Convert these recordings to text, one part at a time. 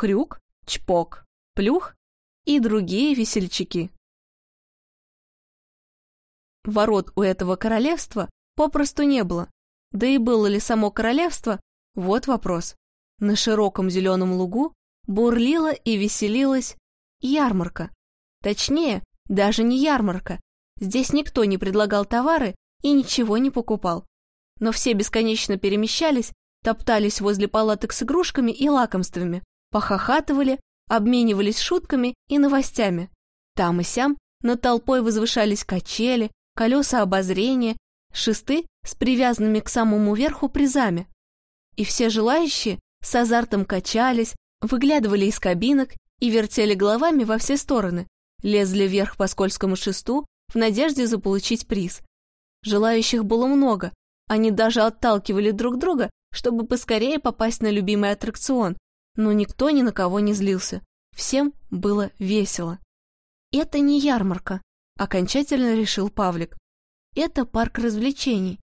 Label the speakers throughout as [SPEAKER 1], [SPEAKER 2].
[SPEAKER 1] Хрюк, Чпок, Плюх и другие весельчаки. Ворот у этого королевства попросту не было, да и было ли само королевство, вот вопрос. На широком зеленом лугу бурлила и веселилась ярмарка. Точнее, даже не ярмарка. Здесь никто не предлагал товары и ничего не покупал. Но все бесконечно перемещались, топтались возле палаток с игрушками и лакомствами, похохатывали, обменивались шутками и новостями. Там и сям над толпой возвышались качели, колеса обозрения, шесты с привязанными к самому верху призами. И все желающие с азартом качались, выглядывали из кабинок и вертели головами во все стороны, лезли вверх по скользкому шесту в надежде заполучить приз. Желающих было много, они даже отталкивали друг друга, чтобы поскорее попасть на любимый аттракцион, но никто ни на кого не злился. Всем было весело. «Это не ярмарка», — окончательно решил Павлик. «Это парк развлечений».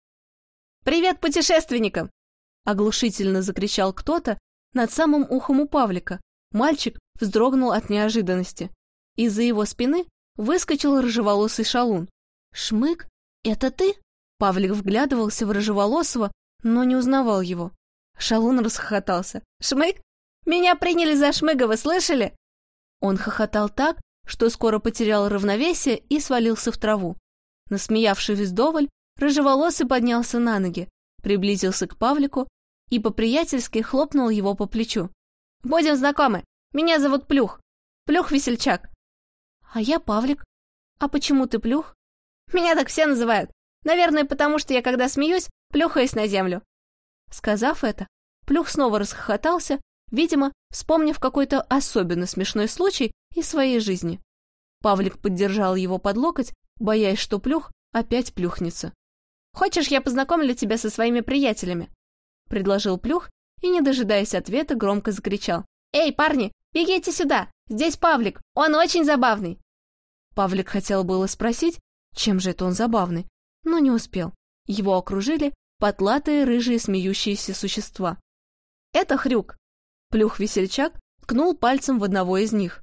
[SPEAKER 2] «Привет путешественникам!»
[SPEAKER 1] — оглушительно закричал кто-то над самым ухом у Павлика. Мальчик вздрогнул от неожиданности. Из-за его спины выскочил рыжеволосый шалун. «Шмык, это ты?» Павлик вглядывался в рыжеволосого, но не узнавал его. Шалун расхохотался.
[SPEAKER 2] «Шмык? Меня приняли за Шмыга, вы слышали?»
[SPEAKER 1] Он хохотал так, что скоро потерял равновесие и свалился в траву. Насмеявшись вдоволь, рыжеволосый поднялся на ноги, приблизился к Павлику и по-приятельски хлопнул его по плечу.
[SPEAKER 2] «Будем знакомы. Меня зовут Плюх. Плюх-весельчак.
[SPEAKER 1] А я Павлик. А почему ты Плюх?
[SPEAKER 2] Меня так все называют. Наверное, потому что я, когда смеюсь, плюхаюсь на землю.
[SPEAKER 1] Сказав это, Плюх снова расхохотался, видимо, вспомнив какой-то особенно смешной случай из своей жизни. Павлик поддержал его под локоть, боясь, что Плюх опять плюхнется.
[SPEAKER 2] «Хочешь, я познакомлю тебя со своими приятелями?» — предложил Плюх и, не дожидаясь ответа, громко закричал. «Эй, парни, бегите сюда! Здесь Павлик, он очень забавный!»
[SPEAKER 1] Павлик хотел было спросить, чем же это он забавный, но не успел. Его окружили потлатые рыжие смеющиеся существа. «Это Хрюк!» Плюх-весельчак ткнул пальцем в одного из них.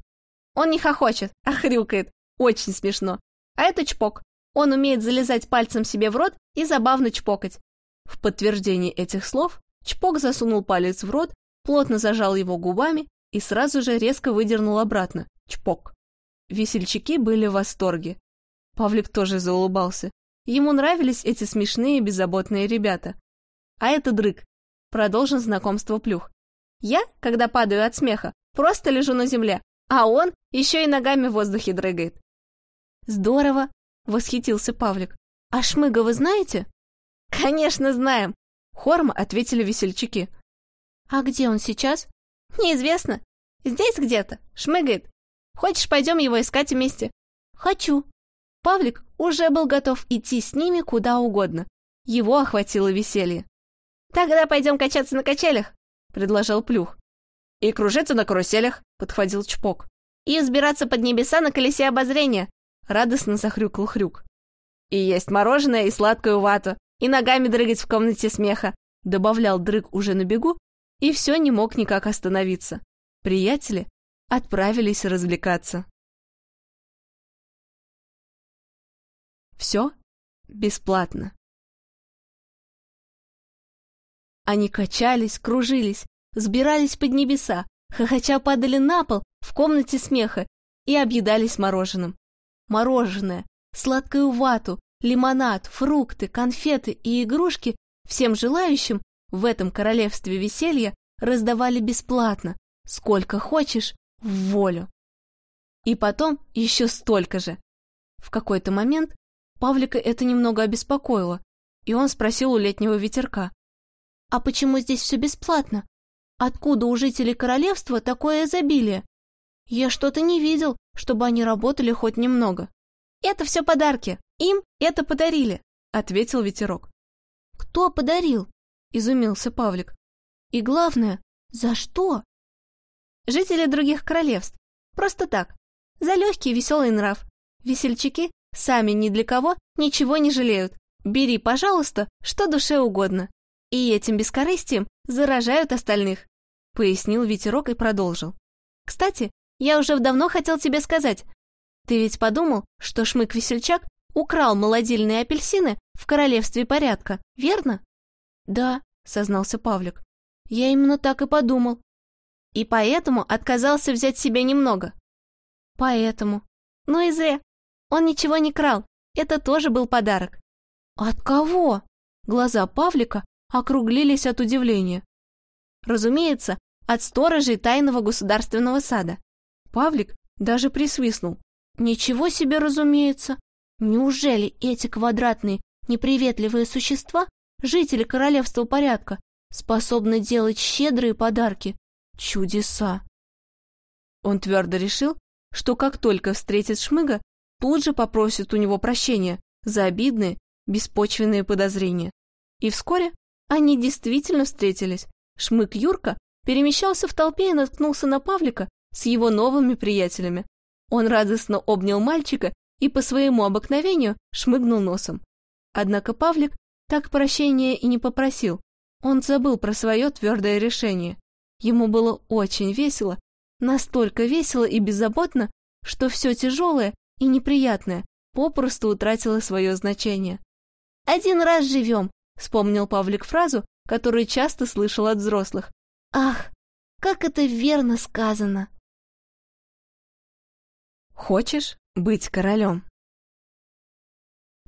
[SPEAKER 2] «Он не хохочет, а хрюкает. Очень смешно. А это Чпок. Он умеет залезать пальцем себе в рот и забавно чпокать».
[SPEAKER 1] В подтверждение этих слов Чпок засунул палец в рот, плотно зажал его губами и сразу же резко выдернул обратно. Чпок. Весельчаки были в восторге. Павлик тоже заулыбался. Ему нравились эти смешные беззаботные ребята. А это дрык. Продолжен знакомство Плюх.
[SPEAKER 2] Я, когда падаю от смеха, просто лежу на земле, а он еще и ногами в воздухе дрыгает.
[SPEAKER 1] Здорово, восхитился Павлик. А Шмыга вы знаете?
[SPEAKER 2] Конечно, знаем,
[SPEAKER 1] хором ответили весельчаки. А где он сейчас?
[SPEAKER 2] Неизвестно. Здесь где-то, шмыгает. Хочешь, пойдем его искать вместе?
[SPEAKER 1] Хочу. Павлик уже был готов идти с ними куда угодно. Его охватило веселье.
[SPEAKER 2] «Тогда пойдем качаться на качелях», — предложил Плюх.
[SPEAKER 3] «И кружиться на каруселях», — подхватил Чпок.
[SPEAKER 2] «И взбираться под небеса на колесе обозрения», — радостно захрюкал Хрюк.
[SPEAKER 3] «И есть мороженое и сладкую вату, и ногами дрыгать в комнате смеха», —
[SPEAKER 1] добавлял Дрыг уже на бегу, и все не мог никак остановиться. Приятели отправились развлекаться. Все бесплатно. Они качались, кружились, сбирались под небеса, хохоча падали на пол в комнате смеха и объедались мороженым. Мороженое, сладкую вату, лимонад, фрукты, конфеты и игрушки всем желающим в этом королевстве веселья раздавали бесплатно, сколько хочешь, в волю. И потом еще столько же. В какой-то момент Павлика это немного обеспокоило, и он спросил у летнего ветерка. «А почему здесь все бесплатно? Откуда у жителей королевства такое изобилие? Я что-то не видел, чтобы они работали хоть немного».
[SPEAKER 2] «Это все подарки. Им это подарили», — ответил ветерок.
[SPEAKER 1] «Кто подарил?» — изумился Павлик. «И главное, за что?»
[SPEAKER 2] «Жители других королевств. Просто так. За легкий веселый нрав. Весельчаки Сами ни для кого ничего не жалеют. Бери, пожалуйста, что душе угодно. И этим бескорыстием заражают остальных.
[SPEAKER 1] пояснил ветерок и продолжил.
[SPEAKER 2] Кстати, я уже давно хотел тебе сказать. Ты ведь подумал, что Шмык-весельчак украл молодильные апельсины в королевстве порядка, верно?
[SPEAKER 1] Да, сознался Павлик.
[SPEAKER 2] Я именно так и подумал. И поэтому отказался взять себе немного.
[SPEAKER 1] Поэтому.
[SPEAKER 2] Ну и зря. Он ничего не крал. Это тоже был подарок.
[SPEAKER 1] От кого? Глаза Павлика округлились от удивления.
[SPEAKER 2] Разумеется, от сторожей тайного государственного сада.
[SPEAKER 1] Павлик даже присвистнул.
[SPEAKER 2] Ничего себе, разумеется. Неужели эти квадратные, неприветливые существа, жители королевства порядка, способны делать щедрые подарки? Чудеса!
[SPEAKER 1] Он твердо решил, что как только встретит Шмыга, тут же попросит у него прощения за обидные, беспочвенные подозрения. И вскоре они действительно встретились. Шмык Юрка перемещался в толпе и наткнулся на Павлика с его новыми приятелями. Он радостно обнял мальчика и по своему обыкновению шмыгнул носом. Однако Павлик так прощения и не попросил. Он забыл про свое твердое решение. Ему было очень весело, настолько весело и беззаботно, что все тяжелое и неприятное попросту утратило свое значение.
[SPEAKER 2] «Один раз живем», —
[SPEAKER 1] вспомнил Павлик фразу, которую часто слышал от взрослых.
[SPEAKER 2] Ах, как это верно сказано!
[SPEAKER 1] Хочешь быть королем?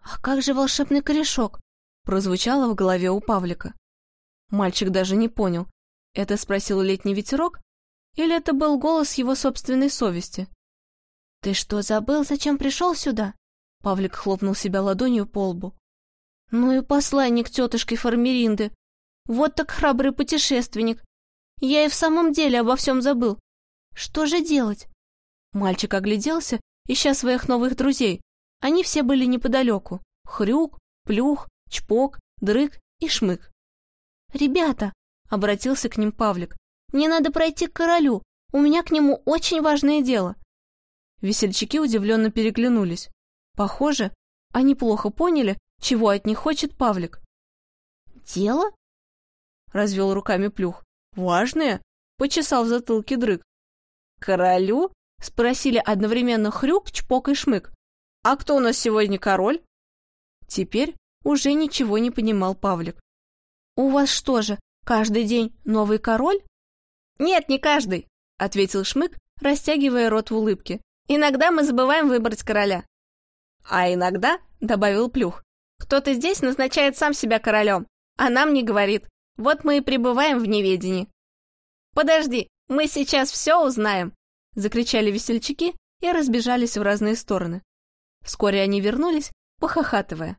[SPEAKER 2] А как же волшебный корешок?
[SPEAKER 1] Прозвучало в голове у Павлика. Мальчик даже не понял, это спросил летний ветерок или это был голос его собственной совести.
[SPEAKER 2] «Ты что, забыл, зачем пришел сюда?»
[SPEAKER 1] Павлик хлопнул себя ладонью по лбу.
[SPEAKER 2] «Ну и посланник тетушки Фармеринды. Вот так храбрый путешественник. Я и в самом деле обо всем забыл. Что же делать?
[SPEAKER 1] Мальчик огляделся, ища своих новых друзей. Они все были неподалеку. Хрюк, Плюх, Чпок, Дрык и Шмык.
[SPEAKER 2] «Ребята!»
[SPEAKER 1] — обратился к ним Павлик.
[SPEAKER 2] «Мне надо пройти к королю. У меня к нему очень важное дело».
[SPEAKER 1] Весельчаки удивленно переглянулись. Похоже, они плохо поняли, чего от них хочет Павлик.
[SPEAKER 2] «Дело?»
[SPEAKER 1] — развел руками Плюх. «Важные?» — почесал в затылке дрыг. «Королю?» — спросили одновременно Хрюк, Чпок и Шмык. «А кто у нас сегодня король?» Теперь уже ничего не понимал Павлик.
[SPEAKER 2] «У вас что же, каждый день новый король?»
[SPEAKER 3] «Нет, не каждый», — ответил Шмык, растягивая рот в улыбке. «Иногда мы забываем выбрать короля». «А иногда», — добавил Плюх, — «кто-то здесь назначает сам себя королем, а нам не говорит. Вот мы и пребываем в неведении. Подожди, мы сейчас все узнаем, закричали весельчаки и разбежались в разные стороны. Вскоре они вернулись, похохатывая.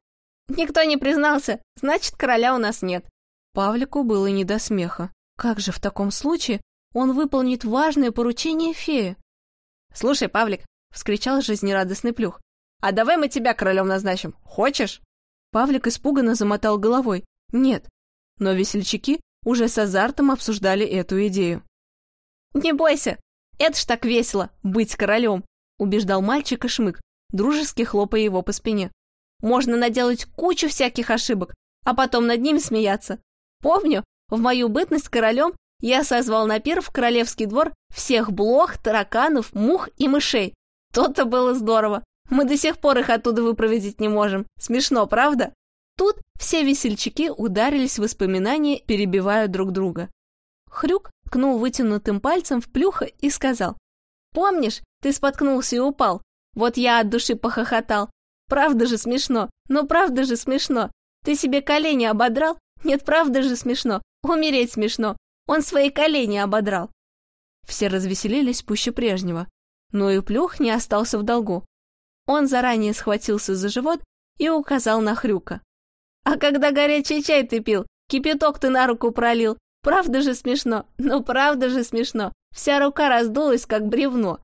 [SPEAKER 3] Никто не признался, значит, короля у нас нет.
[SPEAKER 1] Павлику было не до смеха. Как же в таком случае он выполнит важное поручение феи?
[SPEAKER 3] «Слушай, Павлик!» — вскричал жизнерадостный Плюх. «А давай мы тебя королем назначим. Хочешь?»
[SPEAKER 1] Павлик испуганно замотал головой. «Нет, но весельчаки уже с азартом обсуждали эту идею.
[SPEAKER 3] «Не бойся, это ж так весело, быть королем», убеждал мальчика Шмык, дружески хлопая его по спине. «Можно наделать кучу всяких ошибок, а потом над ними смеяться. Помню, в мою бытность королем я созвал на пир в королевский двор всех блох, тараканов, мух и мышей. То-то было здорово. Мы до сих пор их оттуда выпроводить не можем. Смешно, правда? Тут все весельчаки ударились в воспоминания, перебивая друг друга. Хрюк ткнул вытянутым пальцем в плюха и сказал. «Помнишь, ты споткнулся и упал? Вот я от души похохотал. Правда же смешно, но правда же смешно. Ты себе колени ободрал? Нет, правда же смешно. Умереть смешно. Он свои колени ободрал».
[SPEAKER 1] Все развеселились пуще прежнего. Но и Плюх не остался в долгу. Он заранее схватился за живот и указал на Хрюка.
[SPEAKER 3] А когда горячий чай ты пил, кипяток ты на руку пролил. Правда же смешно? Ну правда же смешно. Вся рука раздулась, как бревно.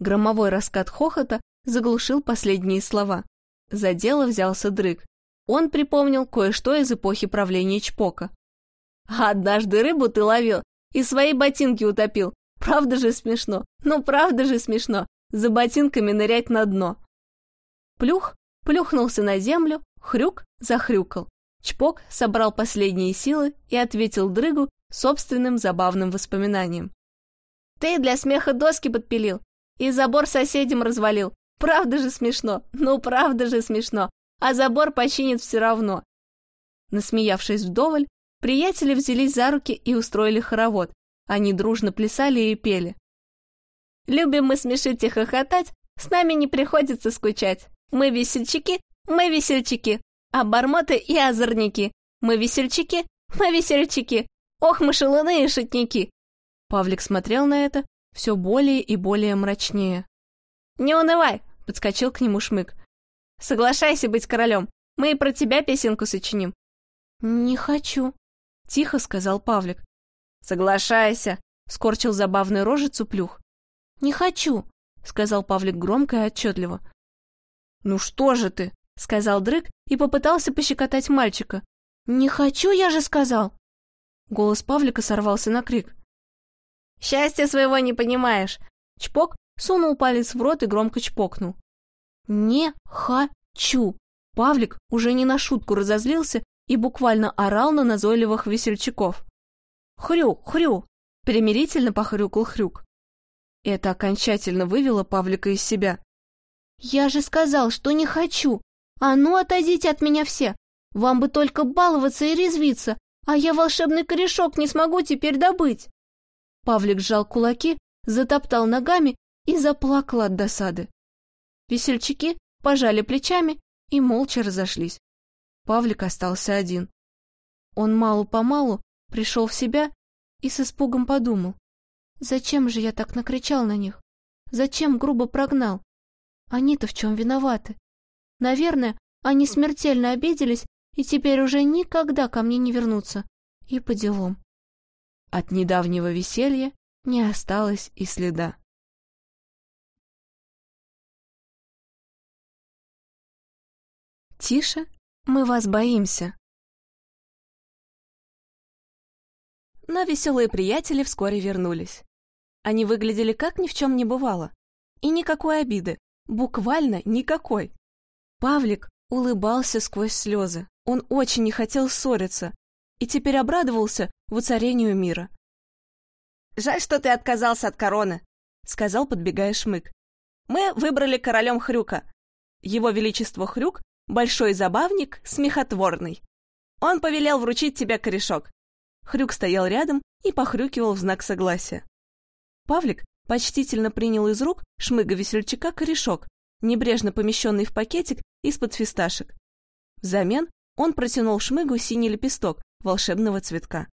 [SPEAKER 1] Громовой раскат хохота заглушил последние слова. За дело взялся дрыг. Он припомнил кое-что из эпохи правления Чпока.
[SPEAKER 3] «Однажды рыбу ты ловил и свои ботинки утопил. Правда же смешно? Ну правда же смешно? За ботинками нырять на дно».
[SPEAKER 1] Плюх плюхнулся на землю, Хрюк захрюкал. Чпок собрал последние силы и ответил дрыгу собственным забавным воспоминанием.
[SPEAKER 2] «Ты для смеха доски подпилил и забор соседям развалил. Правда же смешно? Ну, правда же смешно. А забор починит все равно».
[SPEAKER 1] Насмеявшись вдоволь, приятели взялись за руки и устроили хоровод. Они дружно плясали и пели.
[SPEAKER 2] «Любим мы смешить и хохотать, с нами не приходится скучать. Мы весельчаки, мы весельчаки, а бармоты и озорники. Мы весельчаки, мы весельчаки. Ох, мы шалуны и шутники.
[SPEAKER 1] Павлик смотрел на это все более и более мрачнее.
[SPEAKER 2] «Не унывай!» — подскочил к нему Шмык. «Соглашайся быть королем, мы и про тебя песенку сочиним».
[SPEAKER 1] «Не хочу», — тихо сказал Павлик.
[SPEAKER 2] «Соглашайся!»
[SPEAKER 1] — скорчил забавную рожицу Плюх. «Не хочу!» — сказал Павлик громко и отчетливо.
[SPEAKER 2] «Ну что же ты?» — сказал Дрык и попытался пощекотать мальчика.
[SPEAKER 1] «Не хочу, я же сказал!» Голос Павлика сорвался на крик.
[SPEAKER 2] «Счастья своего не понимаешь!» Чпок сунул палец в рот и громко чпокнул.
[SPEAKER 1] «Не хочу!» Павлик уже не на шутку разозлился и буквально орал на назойливых весельчаков.
[SPEAKER 2] «Хрю, хрю!» — примирительно похрюкал хрюк.
[SPEAKER 1] Это окончательно вывело Павлика из себя.
[SPEAKER 2] «Я же сказал, что не хочу! А ну, отойдите от меня все! Вам бы только баловаться и резвиться, а я волшебный корешок не смогу теперь добыть!»
[SPEAKER 1] Павлик сжал кулаки, затоптал ногами и заплакал от досады. Весельчаки пожали плечами и молча разошлись. Павлик остался один. Он мало-помалу пришел в себя и с испугом подумал. Зачем же я так накричал на них? Зачем грубо прогнал? Они-то в чем виноваты? Наверное, они смертельно обиделись и теперь уже никогда ко мне не вернутся. И по делам. От недавнего веселья не осталось и следа. Тише, мы вас боимся. Но веселые приятели вскоре вернулись. Они выглядели как ни в чем не бывало. И никакой обиды, буквально никакой. Павлик улыбался сквозь слезы. Он очень не хотел ссориться и теперь обрадовался воцарению мира.
[SPEAKER 2] «Жаль, что ты отказался от короны», — сказал, подбегая Шмык. «Мы выбрали королем Хрюка. Его Величество Хрюк — большой забавник, смехотворный. Он повелел вручить тебе корешок».
[SPEAKER 1] Хрюк стоял рядом и похрюкивал в знак согласия. Павлик почтительно принял из рук шмыга-весельчака корешок, небрежно помещенный в пакетик из-под фисташек. Взамен он протянул Шмыгу синий лепесток волшебного цветка.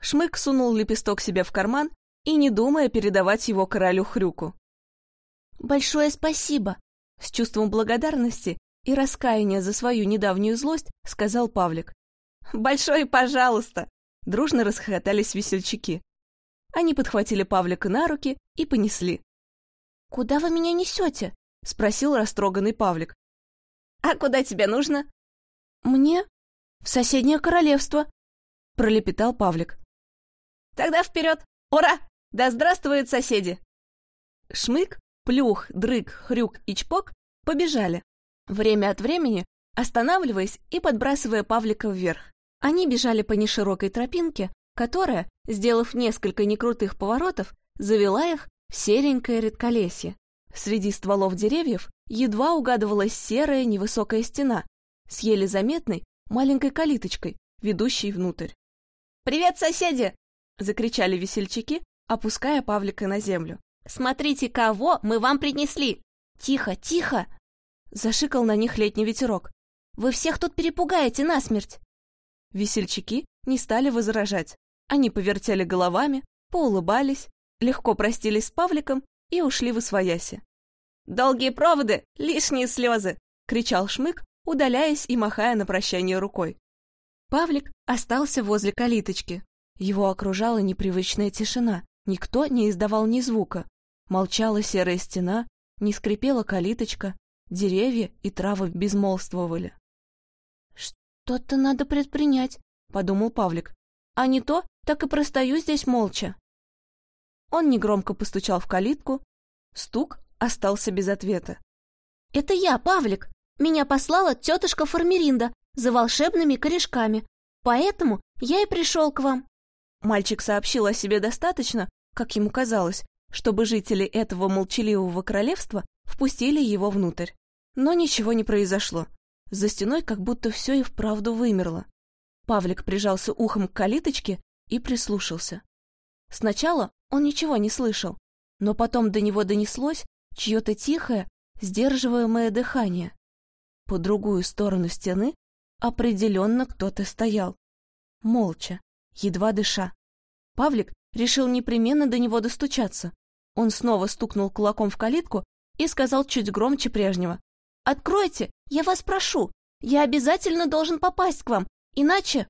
[SPEAKER 1] Шмык сунул лепесток себе в карман и, не думая, передавать его королю Хрюку.
[SPEAKER 2] «Большое спасибо!»
[SPEAKER 1] С чувством благодарности и раскаяния за свою недавнюю злость сказал Павлик.
[SPEAKER 2] «Большое пожалуйста!»
[SPEAKER 1] Дружно расхохотались весельчаки. Они подхватили Павлика на руки и понесли.
[SPEAKER 2] «Куда вы меня несете?»
[SPEAKER 1] — спросил растроганный Павлик.
[SPEAKER 2] «А куда тебе нужно?»
[SPEAKER 1] «Мне? В соседнее королевство!» — пролепетал Павлик.
[SPEAKER 2] «Тогда вперед! Ура! Да здравствуют соседи!»
[SPEAKER 1] Шмык, Плюх, Дрык, Хрюк и Чпок побежали, время от времени останавливаясь и подбрасывая Павлика вверх. Они бежали по неширокой тропинке, которая, сделав несколько некрутых поворотов, завела их в серенькое редколесье. Среди стволов деревьев едва угадывалась серая невысокая стена, с еле заметной маленькой калиточкой, ведущей внутрь.
[SPEAKER 2] «Привет, соседи!»
[SPEAKER 1] — закричали весельчаки, опуская Павлика на землю.
[SPEAKER 2] «Смотрите, кого мы вам принесли!»
[SPEAKER 1] «Тихо, тихо!» — зашикал на них летний ветерок. «Вы всех тут перепугаете насмерть!» Весельчаки не стали возражать. Они повертели головами, поулыбались, легко простились с Павликом и ушли в освояси.
[SPEAKER 2] «Долгие проводы, лишние слезы!»
[SPEAKER 1] — кричал Шмык, удаляясь и махая на прощание рукой. Павлик остался возле калиточки. Его окружала непривычная тишина. Никто не издавал ни звука. Молчала серая стена, не скрипела калиточка, деревья и травы безмолвствовали. «Что-то надо предпринять», — подумал Павлик. «А не то, так и простою здесь молча». Он негромко постучал в калитку. Стук остался без ответа.
[SPEAKER 2] «Это я, Павлик!» Меня послала тетушка Формеринда за волшебными корешками, поэтому я и пришел к вам». Мальчик сообщил о себе достаточно, как ему казалось, чтобы жители этого молчаливого королевства впустили его внутрь. Но ничего не произошло. За стеной как будто все и вправду вымерло. Павлик прижался ухом к калиточке и прислушался. Сначала он ничего не слышал, но потом до него донеслось чье-то тихое, сдерживаемое дыхание. По другую сторону стены определенно кто-то стоял. Молча, едва дыша. Павлик решил непременно до него достучаться. Он снова стукнул кулаком в калитку и сказал чуть громче прежнего. «Откройте, я вас прошу, я обязательно должен попасть к вам, иначе...»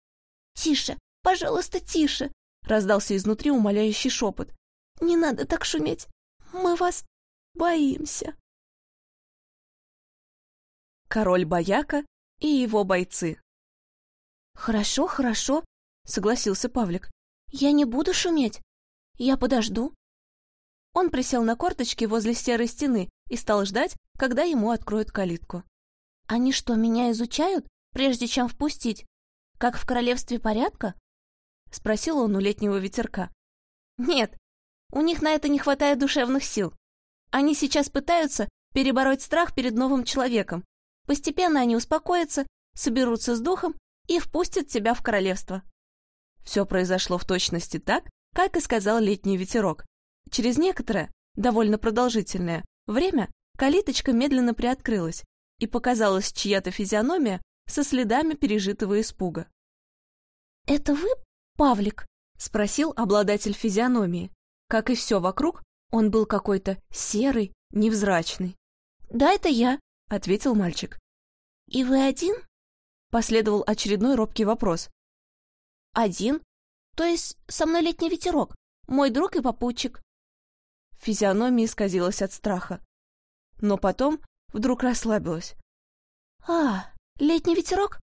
[SPEAKER 2] «Тише, пожалуйста, тише!» — раздался изнутри умоляющий шепот. «Не надо так шуметь, мы вас боимся!» Король Бояка и его бойцы «Хорошо, хорошо», — согласился Павлик. «Я не буду шуметь. Я подожду». Он присел на корточки возле серой стены и стал ждать, когда ему откроют калитку. «Они что, меня изучают, прежде чем впустить? Как в королевстве порядка?» — спросил он у летнего ветерка. «Нет, у них на это не хватает душевных сил. Они сейчас пытаются перебороть страх перед новым человеком. Постепенно они успокоятся, соберутся с духом и впустят тебя в королевство». Все произошло в точности так, как и сказал летний ветерок. Через некоторое, довольно продолжительное, время калиточка медленно приоткрылась, и показалась чья-то физиономия со следами пережитого испуга. «Это вы, Павлик?» — спросил обладатель физиономии. Как и все вокруг, он был какой-то серый, невзрачный. «Да, это я», — ответил мальчик. «И вы один?» — последовал очередной робкий вопрос. «Один? То есть со мной летний ветерок, мой друг и попутчик. Физиономия исказилась от страха. Но потом вдруг расслабилась. «А, летний ветерок?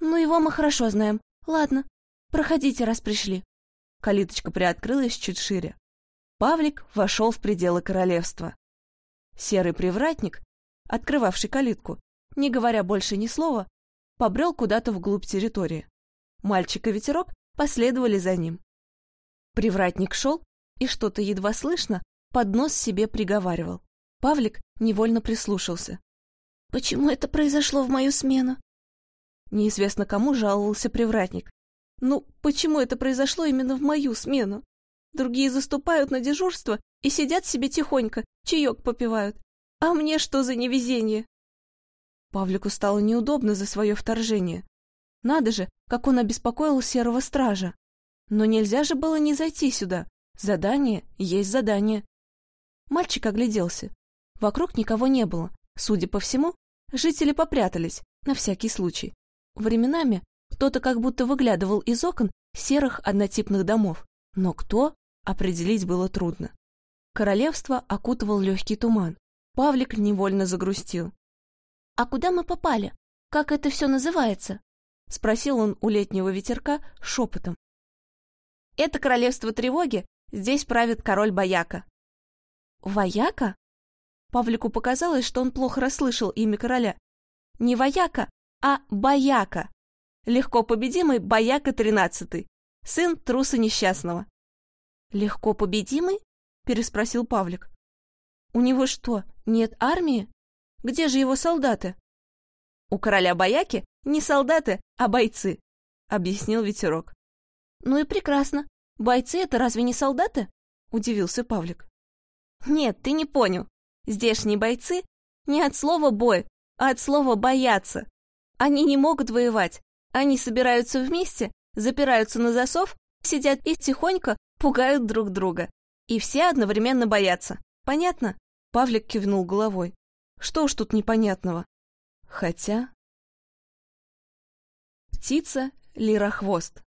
[SPEAKER 2] Ну, его мы хорошо знаем. Ладно, проходите, раз пришли». Калиточка приоткрылась чуть шире. Павлик вошел в пределы королевства. Серый привратник, открывавший калитку, не говоря больше ни слова, побрел куда-то вглубь территории. Мальчик и ветерок последовали за ним. Привратник шел, и что-то едва слышно под нос себе приговаривал. Павлик невольно прислушался. «Почему это произошло в мою смену?» Неизвестно кому жаловался привратник. «Ну, почему это произошло именно в мою смену? Другие заступают на дежурство и сидят себе тихонько, чаек попивают. А мне что за невезение?» Павлику стало неудобно за свое вторжение. Надо же, как он обеспокоил серого стража. Но нельзя же было не зайти сюда. Задание есть задание. Мальчик огляделся. Вокруг никого не было. Судя по всему, жители попрятались, на всякий случай. Временами кто-то как будто выглядывал из окон серых однотипных домов. Но кто, определить было трудно. Королевство окутывал легкий туман. Павлик невольно загрустил. «А куда мы попали? Как это все называется?» — спросил он у летнего ветерка шепотом. «Это королевство тревоги, здесь правит король Бояка», «Вояка?» Павлику показалось, что он плохо расслышал имя короля. Не вояка, а бояка. Легко победимый бояка тринадцатый, сын труса несчастного. «Легко победимый?» — переспросил Павлик. «У него что, нет армии? Где же его солдаты?» «У короля бояки не солдаты, а бойцы», — объяснил ветерок. «Ну и прекрасно. Бойцы — это разве не солдаты?» — удивился Павлик. Нет, ты не понял. Здешние бойцы не от слова «бой», а от слова «бояться». Они не могут воевать. Они собираются вместе, запираются на засов, сидят и тихонько пугают друг друга. И все одновременно боятся. Понятно? Павлик кивнул головой. Что уж тут непонятного? Хотя... Птица — лирохвост.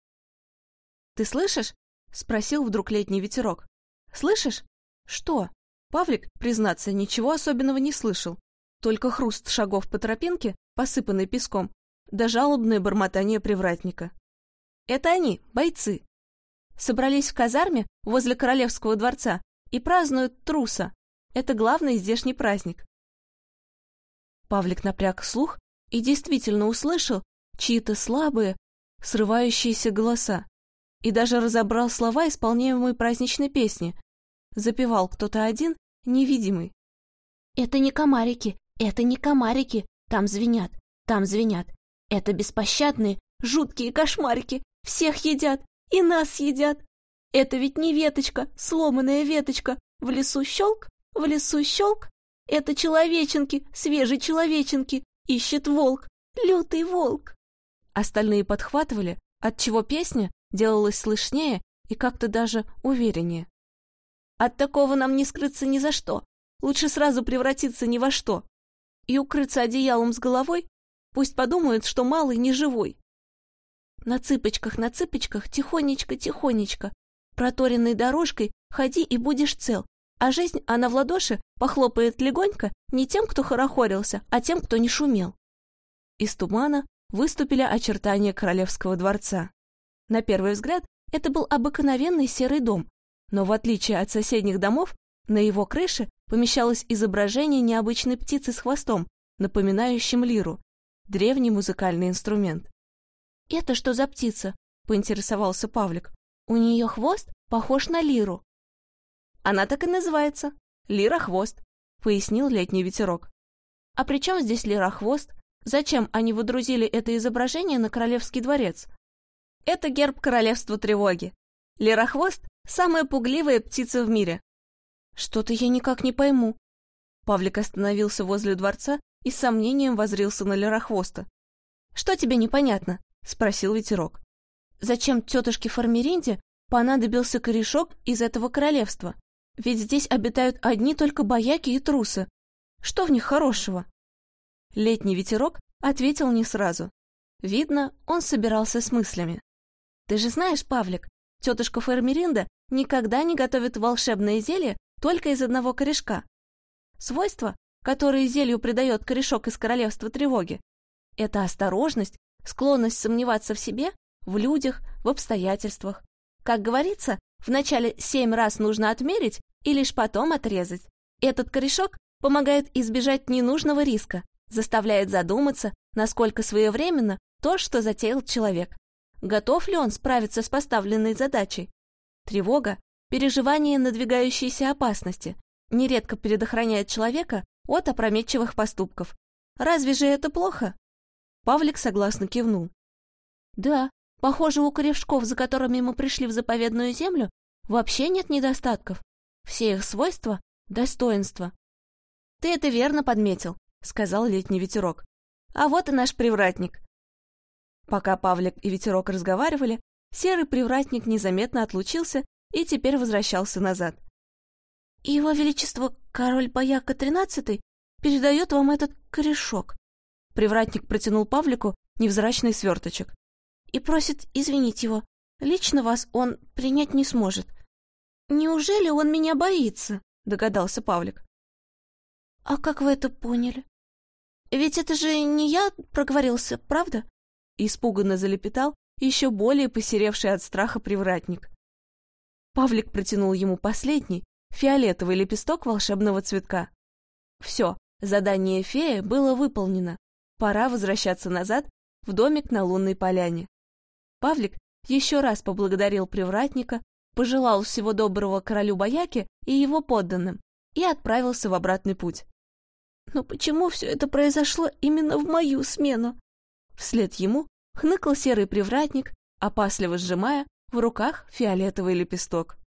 [SPEAKER 2] «Ты слышишь?» — спросил вдруг летний ветерок. «Слышишь? Что?» Павлик, признаться, ничего особенного не слышал. Только хруст шагов по тропинке, посыпанной песком, да жалобное бормотание привратника. Это они, бойцы. Собрались в казарме возле королевского дворца и празднуют труса. Это главный здешний праздник. Павлик напряг слух и действительно услышал чьи-то слабые, срывающиеся голоса. и даже разобрал слова исполняемой праздничной песни. Запевал кто-то один, невидимый.
[SPEAKER 3] «Это не комарики, это не комарики, там звенят, там звенят. Это беспощадные, жуткие кошмарики, всех едят и нас едят. Это ведь не веточка, сломанная веточка, в лесу щелк, в лесу щелк. Это человеченки, свежие человеченки, ищет волк, лютый волк.
[SPEAKER 2] Остальные подхватывали, отчего песня делалась слышнее и как-то даже увереннее. От такого нам не скрыться ни за что. Лучше сразу превратиться ни во что. И укрыться одеялом с головой, пусть подумают, что малый не живой. На цыпочках, на цыпочках, тихонечко, тихонечко, проторенной дорожкой ходи и будешь цел, а жизнь, она в ладоши, похлопает легонько не тем, кто хорохорился, а тем, кто не шумел. Из тумана выступили очертания королевского дворца. На первый взгляд, это был обыкновенный серый дом, но в отличие от соседних домов, на его крыше помещалось изображение необычной птицы с хвостом, напоминающим лиру, древний музыкальный инструмент.
[SPEAKER 3] «Это что за птица?» — поинтересовался Павлик. «У нее хвост похож на лиру».
[SPEAKER 2] Она так и называется. Лира-хвост, пояснил летний ветерок.
[SPEAKER 3] А при чем здесь лира-хвост? Зачем они выдрузили это изображение на королевский дворец?
[SPEAKER 2] Это герб королевства тревоги. Лирохвост — самая пугливая птица в мире.
[SPEAKER 3] Что-то я никак не пойму.
[SPEAKER 2] Павлик остановился возле дворца и с сомнением возрился на Лерохвоста. «Что тебе непонятно?» — спросил ветерок.
[SPEAKER 3] «Зачем тетушке Фармеринде понадобился корешок из этого королевства? Ведь здесь обитают одни только бояки и трусы. Что в них хорошего?
[SPEAKER 2] Летний ветерок ответил не сразу. Видно, он собирался с мыслями.
[SPEAKER 3] Ты же знаешь, Павлик, тетушка Фермеринда никогда не готовит волшебное зелье только из одного корешка. Свойства, которые зелью придает корешок из королевства тревоги, это осторожность, склонность сомневаться в себе, в людях, в обстоятельствах. Как говорится, Вначале семь раз нужно отмерить и лишь потом отрезать. Этот корешок помогает избежать ненужного риска, заставляет задуматься, насколько своевременно то, что затеял человек. Готов ли он справиться с поставленной задачей? Тревога, переживание надвигающейся опасности нередко предохраняет человека от опрометчивых поступков. Разве же это плохо?
[SPEAKER 2] Павлик согласно кивнул.
[SPEAKER 3] Да, Похоже, у корешков, за которыми мы пришли в заповедную землю, вообще нет недостатков. Все их свойства — достоинства.
[SPEAKER 2] «Ты это верно подметил», — сказал летний ветерок. «А вот и наш привратник». Пока Павлик и ветерок разговаривали, серый привратник незаметно отлучился и теперь возвращался назад.
[SPEAKER 3] «Его Величество король Бояка XIII передает вам этот корешок».
[SPEAKER 2] Привратник протянул Павлику невзрачный сверточек
[SPEAKER 3] и просит извинить его. Лично вас он принять не сможет. Неужели он меня боится? Догадался Павлик. А как вы это поняли? Ведь это же не я проговорился, правда?
[SPEAKER 2] Испуганно залепетал еще более посеревший от страха привратник. Павлик протянул ему последний, фиолетовый лепесток волшебного цветка. Все, задание феи было выполнено. Пора возвращаться назад в домик на лунной поляне. Павлик еще раз поблагодарил привратника, пожелал всего доброго королю Бояке и его подданным и отправился в обратный путь.
[SPEAKER 3] «Но почему все это произошло именно в мою смену?»
[SPEAKER 2] Вслед ему хныкал серый привратник, опасливо сжимая в руках фиолетовый лепесток.